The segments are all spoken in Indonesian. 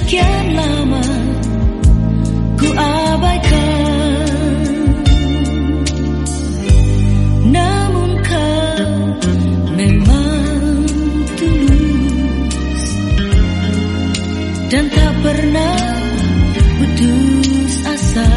sekian lama ku abaikan. Namun kau memang tulus Dan tak pernah putus asa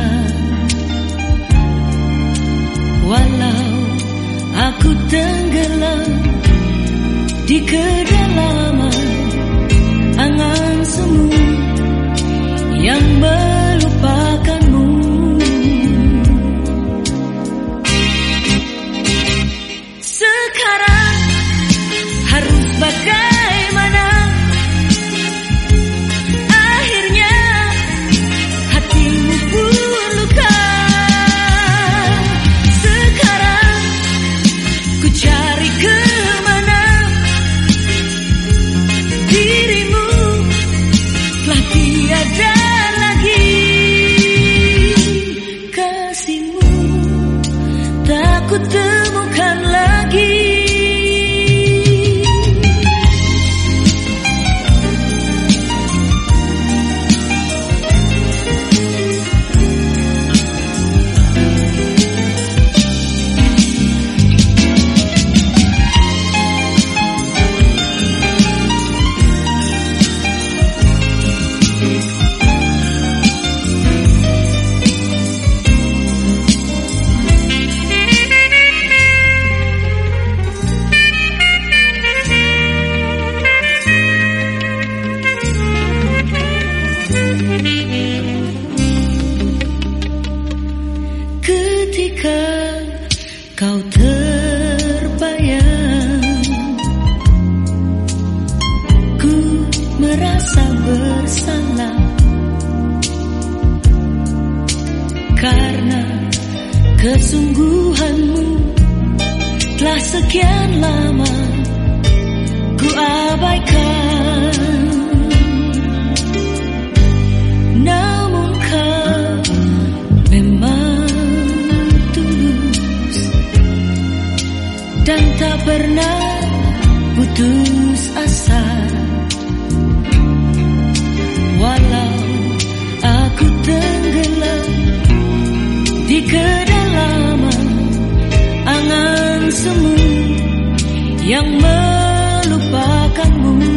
Ketika kau terbayang Ku merasa bersalah. Karena kesungguhanmu Telah sekian lama ku abaikan dan tak pernah putus asa. Walau aku tenggelam di kedalaman angan semu yang melupakanmu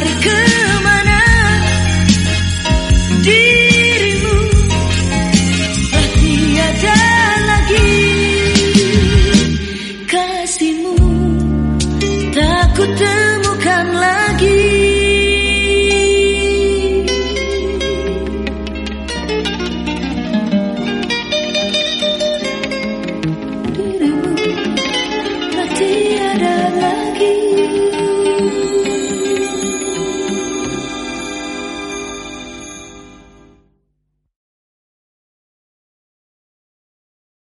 Good.